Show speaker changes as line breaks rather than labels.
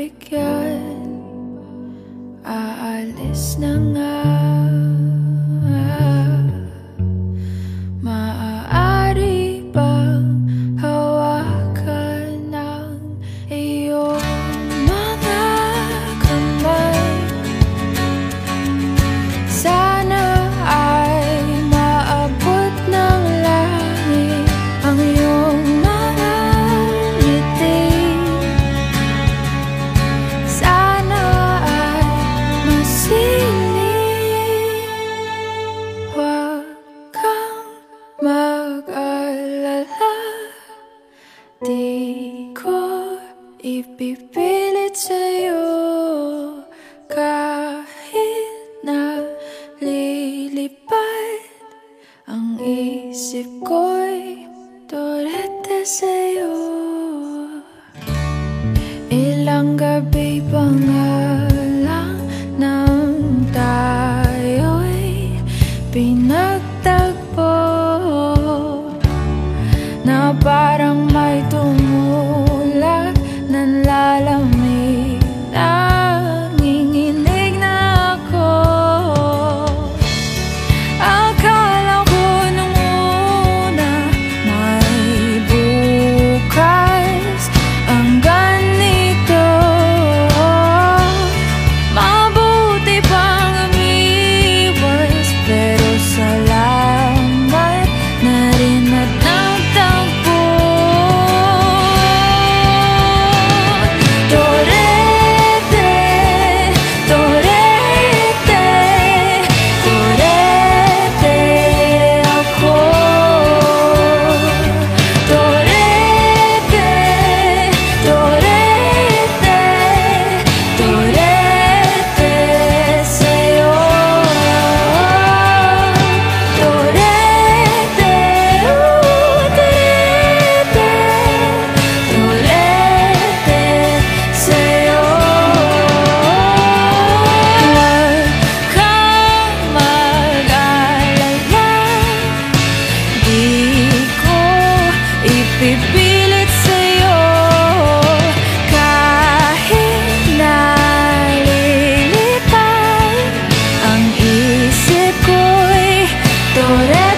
begun Aalis ah, na nga isip ko'y torete sa'yo. Ilang gabi pa nga por él.